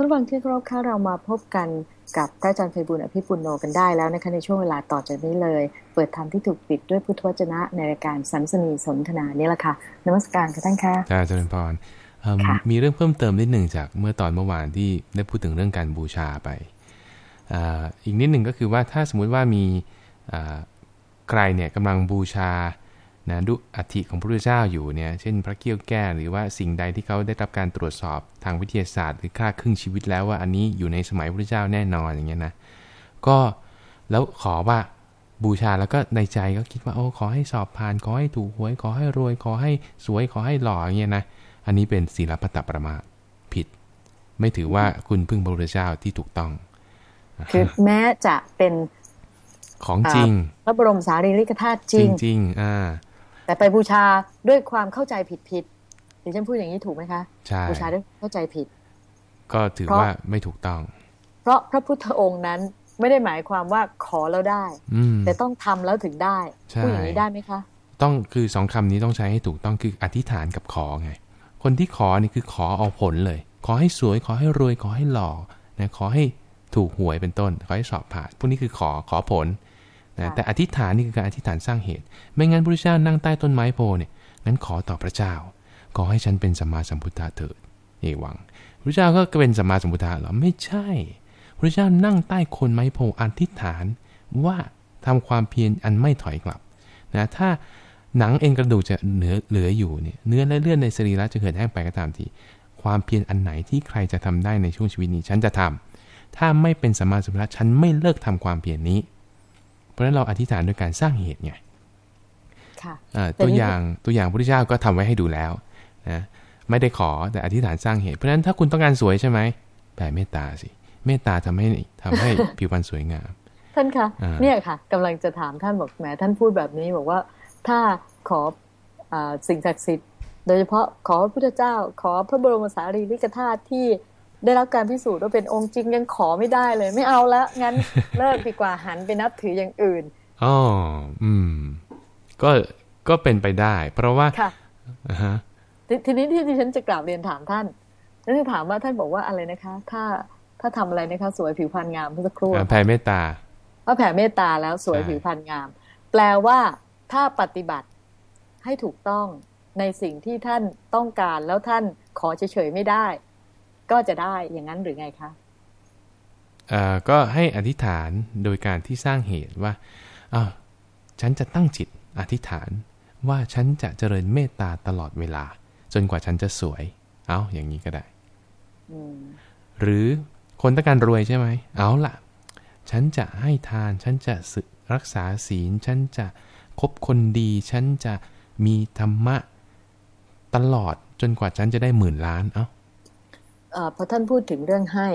ท่านฟังที่เคารพค่ะเรามาพบกันกับพระอาจารย์ไพบุญอภิปุโนกันได้แล้วนะคะในช่วงเวลาต่อจากนี้เลย เปิดธรรมที่ถูกปิดด้วยพุทธวจนะในรายการสัมสนีสนทนานี่แหละค่ะนมัสการค่ะท่านค่ะอาจารย์พรมีเรื่องเพิ่มเติมนิดหนึ่งจากเมื่อตอนเมื่อวานที่ได้พูดถึงเรื่องการบูชาไปออีกนิดหนึ่งก็คือว่าถ้าสมมุติว่ามีใครเนี่ยกำลังบูชา นะดุอัฐิของพระพุทธเจ้าอยู่เนี่ยเช่นพระเกี้ยวแก้หรือว่าสิ่งใดที่เขาได้รับการตรวจสอบทางวิทยาศาสตร์ หรือค่าครึ่งชีวิตแล้วว่าอันนี้อยู่ในสมัยพระพุทธเจ้าแน่นอนอย่างเงี้ยนะก็แล้วขอว่าบูชาแล้วก็ในใจก็คิดว่าโอ้ขอให้สอบผ่านขอให้ถูกหวยขอให้รวยขอให้สวยขอให้หล่ออย่างเงี้ยนะอันนี้เป็นศีลพัตตประมาผิด ไม่ถือว่าคุณพึ่งพระพุทธเจ้าที่ถูกต้องคือแม้จะเป็นของจริงพระบรมสารีริกธาตุจริงจริงอ่า แต่ไปบูชาด้วยความเข้าใจผิดผิดดิฉันพูดอย่างนี้ถูกไหมคะใช่บูชาด้วยเข้าใจผิด ก็ถือว่าไม่ถูกต้อง เพราะพระพุทธองค์นั้นไม่ได้หมายความว่าขอแล้วได้ แต่ต้องทำแล้วถึงได้พูดอย่างนี้ได้ไหมคะ ต้องคือสองคำนี้ต้องใช้ให้ถูกต้องคืออธิษฐานกับขอไง คนที่ขอนี่คือขอเอาผลเลย ขอให้สวย ขอให้รวย ขอให้หล่อนะขอให้ถูกหวยเป็นต้น ขอให้สอบผ่าน พวกนี้คือขอขอผล นะแต่อธิษฐานนี่คือการอธิษฐานสร้างเหตุ ไม่งั้นพระเจ้านั่งใต้ต้นไม้โพเนี่ยงั้นขอต่อพระเจ้า ขอให้ฉันเป็นสัมมาสัมพุทธะเถิดเอวังพระเจ้าก็เป็นสัมมาสัมพุทธะหรอไม่ใช่ พระเจ้านั่งใต้โคนไม้โพอธิษฐานว่าทำความเพียรอันไม่ถอยกลับนะถ้าหนังเอ็นกระดูกจะเหลือเหลืออยู่เนี่ยเนื้อและเลือดในสรีระจะเกิดแห้งไปก็ตามทีความเพียรอันไหนที่ใครจะทำได้ในช่วงชีวิตนี้ฉันจะทำถ้าไม่เป็นสัมมาสัมพุทธะฉันไม่เลิกทำความเพียรนนี้ ราะฉะนั้นเราอธิษฐานด้วยการสร้างเหตุไงตัวอย่างตัวอย่างพระพุทธเจ้าก็ทำไว้ให้ดูแล้วนะไม่ได้ขอแต่อธิษฐานสร้างเหตุ เพราะฉะนั้นถ้าคุณต้องการสวยใช่ไหมแผ่เมตตาสิ เมตตาทำให้ทำให้ผิวพรรณสวยงาม ท่านคะเนี่ยค่ะกำลังจะถามท่านบอกแหมท่านพูดแบบนี้บอกว่าถ้าขออสิ่งศักดิ์สิทธิ์ โดยเฉพาะขอพระพุทธเจ้า ขอพระบรมสารีริกธาตุที่ ได้รับการพิสูจน์ว่าเป็นองค์จริงยังขอไม่ได้เลย ไม่เอาละงั้นเลิกดีกว่าหันไปนับถืออย่างอื่นอ๋ออืม ก็ก็เป็นไปได้ เพราะว่าค่ะฮะทีนี้ที่ที่ฉันจะกล่าวเรียนถามท่านนั่นคือถามว่าท่านบอกว่าอะไรนะคะ ถ้าถ้าทำอะไรนะคะ สวยผิวพรรณงามเมื่อสักครู่แผ่เมตตาว่าแผ่เมตตาแล้วสวยผิวพรรณงาม แปลว่าถ้าปฏิบัติให้ถูกต้องในสิ่งที่ท่านต้องการแล้วท่านขอเฉยๆไม่ได้ ก็จะได้อย่างนั้นหรือไงคะก็ให้อธิษฐานโดยการที่สร้างเหตุว่าอ้าวฉันจะตั้งจิตอธิษฐานว่าฉันจะเจริญเมตตาตลอดเวลา จนกว่าฉันจะสวย เอาอย่างนี้ก็ได้ หรือคนต้องการรวยใช่ไหม เอาล่ะ ฉันจะให้ทาน ฉันจะรักษาศีล ฉันจะคบคนดี ฉันจะมีธรรมะตลอดจนกว่าฉันจะได้หมื่นล้าน เอา้า พอท่านพูดถึงเรื่องให้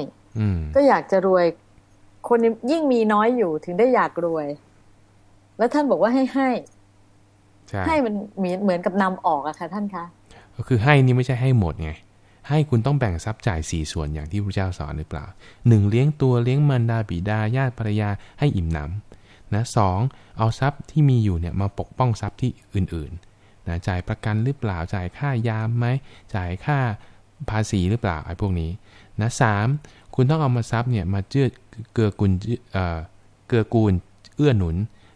ก็อยากจะรวย คนยิ่งมีน้อยอยู่ถึงได้อยากรวย แล้วท่านบอกว่าให้ให้ให้มันเหมือนเหมือนกับนำออกอะค่ะท่านคะก็คือให้นี่ไม่ใช่ให้หมดไง ให้คุณต้องแบ่งทรัพย์จ่ายสี่ส่วนอย่างที่พระเจ้าสอนหรือเปล่าหนึ่งเลี้ยงตัวเลี้ยงมารดาบิดาญาติภรรยาให้อิ่มหนำนะสองเอาทรัพย์ที่มีอยู่เนี่ยมาปกป้องทรัพย์ที่อื่นๆนะจ่ายประกันหรือเปล่าจ่ายค่ายามไหมจ่ายค่า ภาษีหรือเปล่าไอ้พวกนี้นะสามคุณต้องเอามาทรัพย์เนี่ยมาเจือเกือกุลเอ่อเกือกูลเอื้อหนุน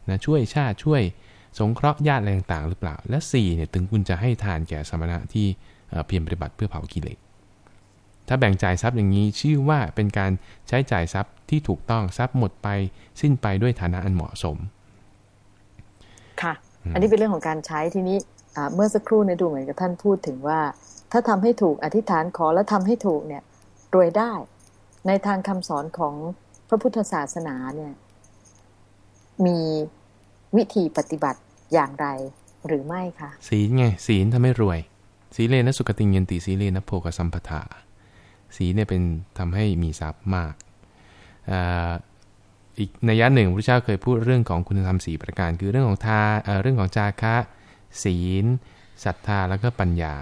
นะช่วยชาติช่วยสงเคราะห์ญาติอะไรต่างๆ หรือเปล่า และ4เนี่ยถึงคุณจะให้ทานแก่สมณะที่เพียรปฏิบัติเพื่อเผากิเลสถ้าแบ่งจ่ายทรัพย์อย่างนี้ชื่อว่าเป็นการใช้จ่ายทรัพย์ที่ถูกต้องทรัพย์หมดไป สิ้นไปด้วยฐานะอันเหมาะสม ค่ะ อันนี้เป็นเรื่องของการใช้ทีนี้เมื่อสักครู่เนี่ยดูเหมือนกับท่านพูดถึงว่า ถ้าทำให้ถูกอธิษฐานขอแล้วทำให้ถูกเนี่ยรวยได้ ในทางคำสอนของพระพุทธศาสนาเนี่ยมีวิธีปฏิบัติอย่างไรหรือไม่คะศีลไงศีลทำให้รวย ศีเลนะสุขติเงินติศีเลนะโภกสัมปทาศีลเนี่ยเป็นทำให้มีทรัพย์มากอีกในยะหนึ่งพระเจ้าเคยพูดเรื่องของคุณธรรมสีประการ คือเรื่องของทาเรื่องของจาคะ ศีลศรัทธาแล้วก็ปัญญา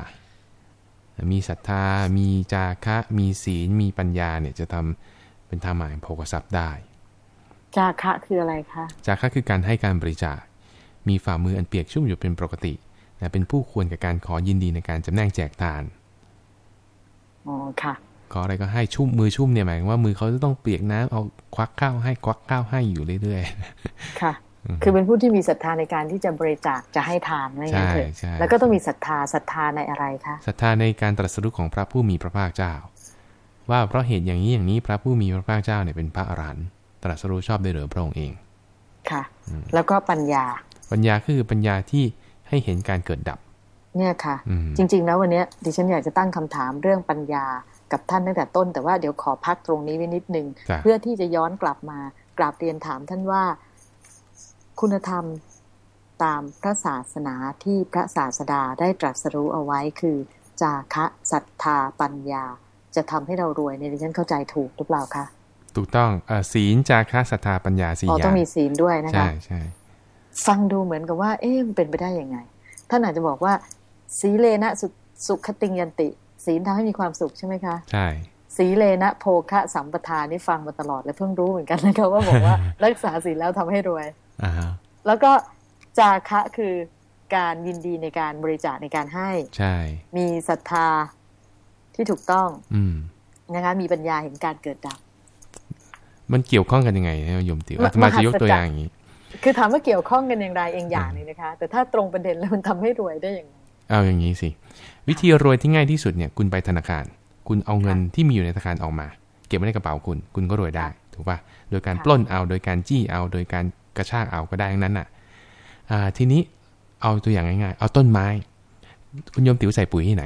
มีศรัทธา มีจาคะ มีศีล มีปัญญาเนี่ยจะทำเป็นธรรมะแห่งโภกทรัพย์ได้ จาคะคืออะไรคะ จาคะคือการให้การบริจาค มีฝ่ามืออันเปียกชุ่มอยู่เป็นปกตินะเป็นผู้ควรกับการขอยินดีในการจำแนกแจกทาน อ๋อ ค่ะ ขออะไรก็ให้ชุ่มมือชุ่มเนี่ยหมายถึงว่ามือเขาจะต้องเปียกน้ำเอาควักข้าวให้ควักข้าวให้อยู่เรื่อยค่ะ คือเป็นผู้ที่มีศรัทธาในการที่จะบริจาคจะให้ทานไม่งั้นเถอะใช่ใช่แล้วก็ต้องมีศรัทธาศรัทธาในอะไรคะๆศรัทธาในการตรัสรู้ของพระผู้มีพระภาคเจ้า ว่าเพราะเหตุอย่างนี้อย่างนี้พระผู้มีพระภาคเจ้าเนี่ยเป็นพระอรหันต์ตรัสรู้ชอบได้โดยพระองค์เองค่ะ แล้วก็ปัญญา ปัญญาก็คือปัญญาที่ให้เห็นการเกิดดับ เนี่ยค่ะอืมจริง ๆ แล้ววันเนี้ยดิฉันอยากจะตั้งคำถามเรื่องปัญญากับท่านตั้งแต่ต้น แต่ว่าเดี๋ยวขอพักตรงนี้ไว้นิดนึงจ้ะเพื่อที่จะย้อนกลับมากราบเรียนถามท่านว่า คุณธรรมตามพระศาสนาที่พระศาสดาได้ตรัสรู้เอาไว้คือ จาคะศรัทธาปัญญา จะทำให้เรารวยในยดิฉันเข้าใจถูกหรือเปล่าคะถูกต้องเอ่อศีลจาคะศรัทธาปัญญาสี่อ๋ออย่าต้องงมีศีลด้วยนะคะใช่ใช่ฟังดูเหมือนกับว่า เอ๊ะมันเป็นไปได้ยังไงท่านอาจจะบอกว่า สีเลนะสุสุขติงยันติ ศีลทำให้มีความสุขใช่ไหมคะใช่สีเลนะโภคะสัมปทานี่ฟังมาตลอดและเพิ่งรู้เหมือนกันนะคะว่าบอกว่ารักษาศีลแล้วทำให้รวยอ่าฮะ แล้วก็จาคะคือการยินดีในการบริจาคในการให้ ใช่ มีศรัทธาที่ถูกต้อง อืมนะคะมีปัญญาเห็นการเกิดดับ มันเกี่ยวข้องกันยังไงนะโยมติ๋วมอาตมาจะยกตัวมหัศจรรย์อย่างอย่างนี้ คือถามว่าเกี่ยวข้องกันอย่างไรเองอย่างหนึ่งนะคะ แต่ถ้าตรงประเด็นแล้วมันทำให้รวยได้อย่างไรเอาอย่างนี้สิ วิธีรวยที่ง่ายที่สุดเนี่ย คุณไปธนาคาร คุณเอาเงินที่มีอยู่ในธนาคารออกมา เก็บไว้ในกระเป๋าคุณ คุณก็รวยได้ ถูกป่ะ โดยการค่ะปล้นเอา โดยการจี้เอา โดยการ กระชากเอาก็ได้ทั้งนั้นน่ะอ่าทีนี้เอาตัวอย่างง่ายๆ เอาต้นไม้ คุณโยมติ๋วใส่ปุ๋ยที่ไหน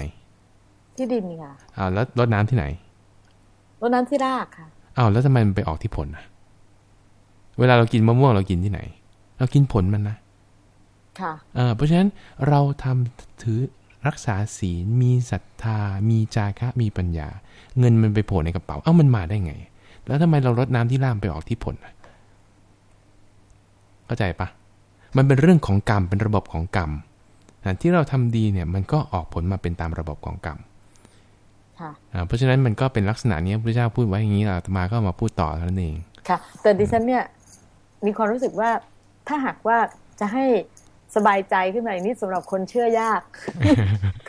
ที่ดินค่ะเอาแล้วรดน้ำที่ไหนรดน้ำที่รากค่ะเอาแล้วทำไมมันไปออกที่ผลนะเวลาเรากินมะม่วงเรากินที่ไหน เรากินผลมันนะค่ะเอ่อเพราะฉะนั้นเราทำถือรักษาศีลมีศรัทธา มีจาคะมีปัญญา เงินมันไปโผล่ในกระเป๋า เอ้ามันมาได้ไง แล้วทำไมเรารดน้ำที่ล่ามไปออกที่ผลน่ะ เข้าใจปะมันเป็นเรื่องของกรรมเป็นระบบของกรรมอะที่เราทำดีเนี่ยมันก็ออกผลมาเป็นตามระบบของกรรมค่ะอะเพราะฉะนั้นมันก็เป็นลักษณะนี้พระเจ้าพูดไว้อย่างนี้อาตมาก็เอามาพูดต่อเท่านั้นเองค่ะ แต่ดิฉันเนี่ยมีความรู้สึกว่าถ้าหากว่าจะให้สบายใจขึ้นมาอีกนิดสำหรับคนเชื่อยาก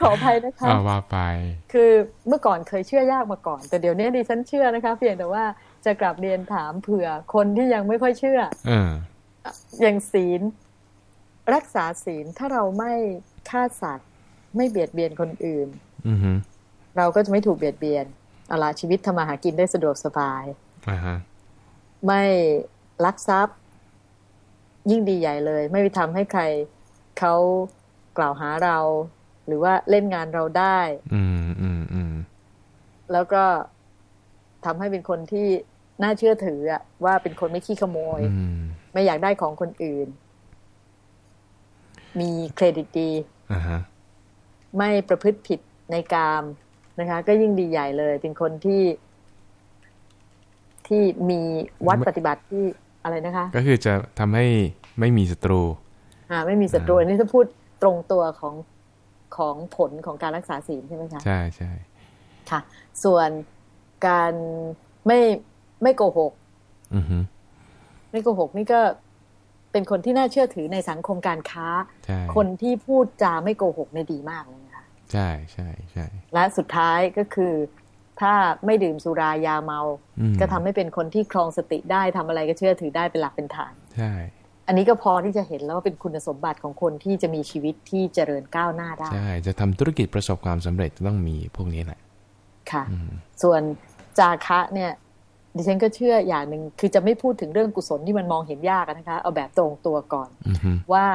ขออภัยนะคะอ่าว่าไป คือเมื่อก่อนเคยเชื่อยากมาก่อน แต่เดี๋ยวนี้ดิฉันเชื่อนะคะ เพียงแต่ว่าจะกลับเรียนถามเผื่อคนที่ยังไม่ค่อยเชื่อเอออย่างศีล รักษาศีลถ้าเราไม่ฆ่าสัตว์ ไม่เบียดเบียนคนอื่นอือฮึเราก็จะไม่ถูกเบียดเบียนเอาละชีวิตทำมาหากินได้สะดวกสบายอ่าฮะไม่ลักทรัพย์ ยิ่งดีใหญ่เลย ไม่ไปทำให้ใครเขากล่าวหาเรา หรือว่าเล่นงานเราได้ อืมอืมอืมแล้วก็ทำให้เป็นคนที่น่าเชื่อถืออะว่าเป็นคนไม่ขี้ขโมย อืม ไม่อยากได้ของคนอื่น มีเครดิตดีอ่าฮะไม่ประพฤติผิดในกามนะคะ ก็ยิ่งดีใหญ่เลย เป็นคนที่ที่มีวัดปฏิบัติที่อะไรนะคะ ก็คือจะทำให้ไม่มีศัตรู อ่า ไม่มีศัตรูอันนี้ถ้าพูดตรงตัวของของผลของการรักษาศีลใช่ไหมคะใช่ใช่ค่ะ ส่วนการไม่ไม่โกหกอือฮึ ไม่โกหกนี่ก็เป็นคนที่น่าเชื่อถือในสังคมการค้าใช่คนที่พูดจาไม่โกหกในยดีมากเลยนะคะใช่ใช่ใช่และสุดท้ายก็คือ ถ้าไม่ดื่มสุรายาเมาอืมก็ทำให้เป็นคนที่ครองสติได้ทำอะไรก็เชื่อถือได้เป็นหลักเป็นฐานใช่อันนี้ก็พอที่จะเห็นแล้วว่าเป็นคุณสมบัติของคนที่จะมีชีวิตที่เจริญก้าวหน้าได้ใช่จะทำธุรกิจประสบความสำเร็จต้องมีพวกนี้แหละค่ะอืมส่วนจาคะเนี่ย ดิฉันก็เชื่ออย่างหนึ่งคือจะไม่พูดถึงเรื่องกุศลที่มันมองเห็นยากอะนะคะ เอาแบบตรงตัวก่อนอือฮึว่า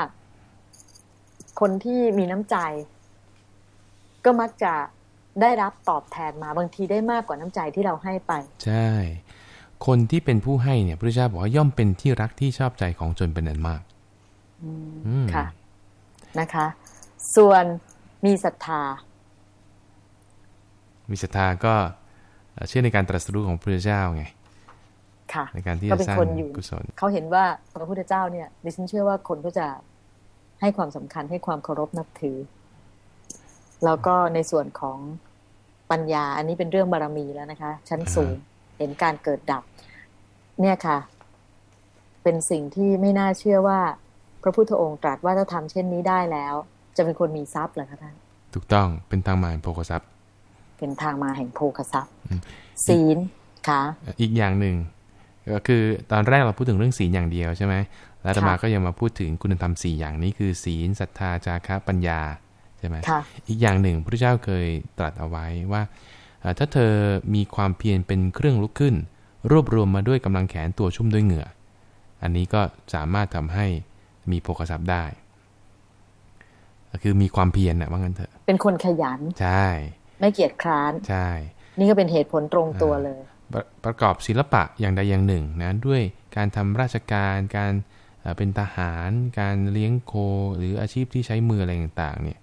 คนที่มีน้ำใจ ก็มักจะได้รับตอบแทนมาบางทีได้มากกว่าน้ำใจที่เราให้ไป ใช่ คนที่เป็นผู้ให้เนี่ยพระเจ้าบอกว่าย่อมเป็นที่รักที่ชอบใจของจนเป็นอันมากอืมค่ะนะคะ ส่วนมีศรัทธา มีศรัทธาก็ เอ่อเชื่อในการตรัสรู้ของพระเจ้าไงค่ะในการที่ก็จะเป็นสร้างคนอยู่กุศลเขาเห็นว่าพระพุทธเจ้าเนี่ยดิฉันเชื่อว่าคนก็จะให้ความสำคัญให้ความเคารพนับถือ แล้วก็ในส่วนของปัญญา อันนี้เป็นเรื่องบารมีแล้วนะคะ ชั้นสูงเห็นการเกิดดับ เนี่ยค่ะ เป็นสิ่งที่ไม่น่าเชื่อว่า พระพุทธองค์ตรัสว่าถ้าทำเช่นนี้ได้แล้ว จะเป็นคนมีทรัพย์เหรอคะท่านถูกต้องเป็นทางมาแห่งโภคทรัพย์ เป็นทางมาแห่งโภคทรัพย์ ศีลค่ะ อีกอย่างหนึ่ง ก็คือตอนแรกเราพูดถึงเรื่องศีลอย่างเดียวใช่ไหมแล้วธรรมาก็ยังมาพูดถึงคุณธรรมสี่อย่างนี้คือ ศีลศรัทธาจาระปัญญาใช่ไหมอีกอย่างหนึ่งพระเจ้าเคยตรัสเอาไว้ว่า ถ้าเธอมีความเพียรเป็นเครื่องลุกขึ้น รวบรวมมาด้วยกำลังแขนตัวชุ่มด้วยเหงื่อ อันนี้ก็สามารถทำให้มีโภคทรัพย์ได้คือมีความเพียรนะว่างั้นเถอะ เป็นคนขยัน ใช่ ไม่เกียจคร้าน ใช่ นี่ก็เป็นเหตุผลตรงตัวเลย ประกอบศิลปะอย่างใดอย่างหนึ่งนะด้วยการทำราชการการเป็นทหาร การเลี้ยงโค หรืออาชีพที่ใช้มืออะไรต่างๆเนี่ย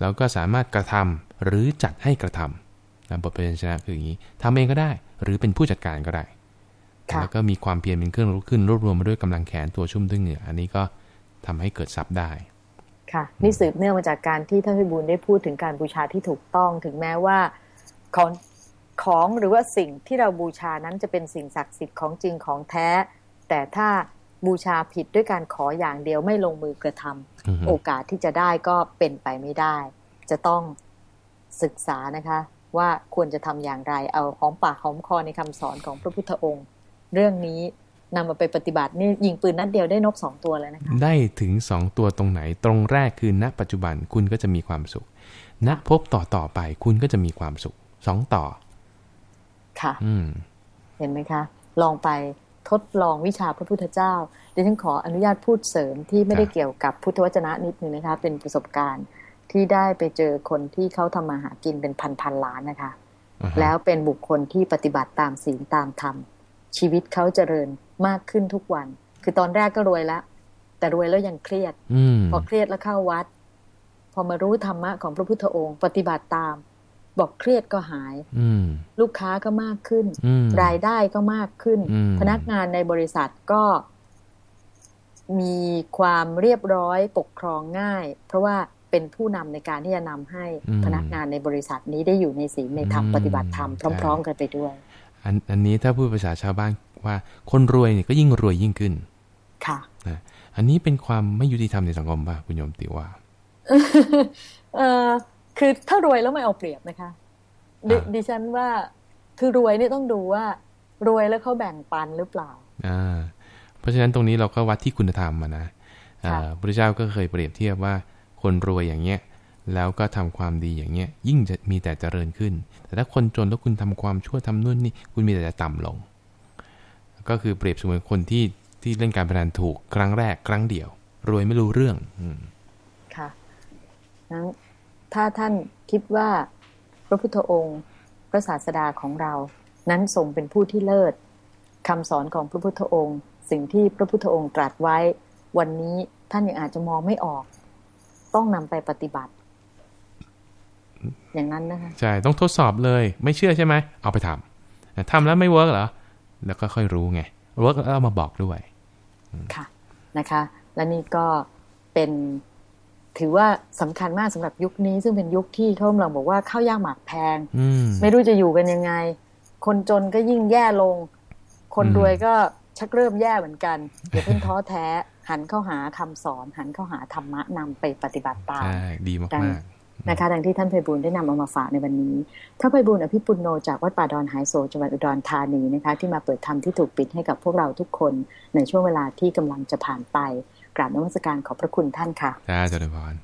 เราก็สามารถกระทำหรือจัดให้กระทำนะบทเพลงชนะคืออย่างนี้ทำเองก็ได้ หรือเป็นผู้จัดการก็ได้แล้วก็มีความเพียรเป็นเครื่องลุกขึ้นรวบรวมมาด้วยกำลังแขนตัวชุ่มด้วยเหงื่ออันนี้ก็ทำให้เกิดทรัพย์ได้ ค่ะนี่สืบเนื่องมาจากการที่ท่านพิบูลได้พูดถึงการบูชาที่ถูกต้องถึงแม้ว่าของ ของหรือว่าสิ่งที่เราบูชานั้นจะเป็นสิ่งศักดิ์สิทธิ์ของจริงของแท้ แต่ถ้าบูชาผิดด้วยการขออย่างเดียวไม่ลงมือกระทำโอกาสที่จะได้ก็เป็นไปไม่ได้ จะต้องศึกษานะคะ ว่าควรจะทำอย่างไรเอาหอมปากหอมคอในคำสอนของพระพุทธองค์ เรื่องนี้นำมาไปปฏิบัตินี่ยิงปืนนัดเดียวได้นกสองตัวเลยนะคะได้ถึงสองตัวตรงไหนตรงแรกคือณปัจจุบันคุณก็จะมีความสุข ณพบต่อต่อไปคุณก็จะมีความสุขสองต่อ ค่ะอืมเห็นไหมคะ ลองไปทดลองวิชาพระพุทธเจ้าดิฉันขออนุญาตพูดเสริมที่ไม่ได้เกี่ยวกับพุทธวจนะนิดนึงนะคะ เป็นประสบการณ์ที่ได้ไปเจอคนที่เขาทำมาหากินเป็นพันพันล้านนะคะ แล้วเป็นบุคคลที่ปฏิบัติตามศีลตามธรรม ชีวิตเขาเจริญมากขึ้นทุกวัน คือตอนแรกก็รวยแล้ว แต่รวยแล้วยังเครียดอพอเครียดแล้วเข้าวัด พอมารู้ธรรมะของพระพุทธองค์ ปฏิบัติตาม บอกเครียดก็หายลูกค้าก็มากขึ้น รายได้ก็มากขึ้น พนักงานในบริษัทก็มีความเรียบร้อยปกครองง่าย เพราะว่าเป็นผู้นำในการที่จะนำให้พนักงานในบริษัทนี้ได้อยู่ในศีลในธรรมปฏิบัติธรรมพร้อม ๆ กันไปด้วย อันอันนี้ถ้าพูดภาษาชาวบ้านว่าคนรวยเนี่ยก็ยิ่งรวยยิ่งขึ้น ค่ะนะอันนี้เป็นความไม่ยุติธรรมในสังคมป่ะคุณโยมติว่า เออ คือถ้ารวยแล้วไม่เอาเปรียบนะคะดดิฉันว่าคือรวยเนี่ยต้องดูว่ารวยแล้วเขาแบ่งปันหรือเปล่าอ่าเพราะฉะนั้นตรงนี้เราก็วัดที่คุณธรรมมานะพระเจ้าก็เคยเปรียบเทียบว่าคนรวยอย่างเงี้ยแล้วก็ทำความดีอย่างเงี้ยยิ่งจะมีแต่เจริญขึ้น แต่ถ้าคนจนแล้วคุณทำความชั่วทำนู่นนี่คุณมีแต่จะต่ำลง ก็คือเปรียบเสมือนคนที่ที่เล่นการพนันถูกครั้งแรกครั้งเดียว รวยไม่รู้เรื่อง อืค่ะนั้น ถ้าท่านคิดว่าพระพุทธองค์พระศาสดาของเรา นั้นทรงเป็นผู้ที่เลิศคำสอนของพระพุทธองค์ สิ่งที่พระพุทธองค์ตรัสไว้ วันนี้ท่านยังอาจจะมองไม่ออก ต้องนำไปปฏิบัติ อย่างนั้นนะคะใช่ต้องทดสอบเลย ไม่เชื่อใช่ไหมเอาไปทำทำแล้วไม่ work เหรอแล้วก็ค่อยรู้ไงเวิร์กแล้วมาบอกด้วยค่ะนะคะ และนี่ก็เป็น ถือว่าสำคัญมากสำหรับยุคนี้ซึ่งเป็นยุคที่เขากำลังบอกว่าข้าวยากหมากแพงไม่รู้จะอยู่กันยังไง คนจนก็ยิ่งแย่ลง คนรวยก็ชักเริ่มแย่เหมือนกันอย่าเพิ่งท้อแท้ หันเข้าหาคำสอน หันเข้าหาธรรมะนำไปปฏิบัติตามดีมากนะคะดังที่ท่านไพบูลได้นำเอามาฝากในวันนี้พระไพบูลอภิปุโนจากวัดป่าดอนหายโศจังหวัดอุดรธานีนะคะที่มาเปิดธรรมที่ถูกปิดให้กับพวกเราทุกคนในช่วงเวลาที่กำลังจะผ่านไป กราบนมัสการขอบพระคุณท่านค่ะจ้าเจริญพร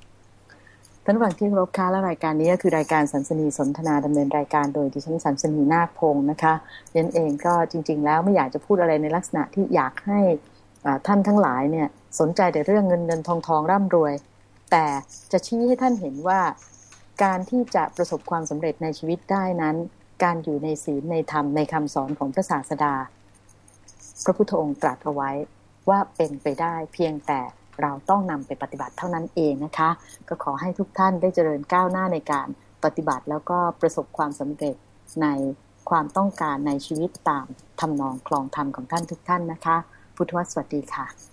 ท่านฟังที่รบค้าและรายการนี้ก็คือรายการสันสนีสนทนาดำเนินรายการโดยดิฉันสันสนีนาคพงศ์นะคะยันเองก็จริง ๆ แล้วไม่อยากจะพูดอะไรในลักษณะที่อยากให้ท่านทั้งหลายเนี่ยสนใจแต่เรื่องเงินเงินทองทองร่ำรวย แต่จะชี้ให้ท่านเห็นว่าการที่จะประสบความสำเร็จในชีวิตได้นั้น การอยู่ในศีลในธรรมในคำสอนของพระศาสดา พระพุทธองค์ตรัสเอาไว้ ว่าเป็นไปได้เพียงแต่เราต้องนำไปปฏิบัติเท่านั้นเองนะคะ ก็ขอให้ทุกท่านได้เจริญก้าวหน้าในการปฏิบัติแล้วก็ประสบความสำเร็จในความต้องการในชีวิตตามทำนองคลองธรรมของท่านทุกท่านนะคะ พุทธวสวัสดีค่ะ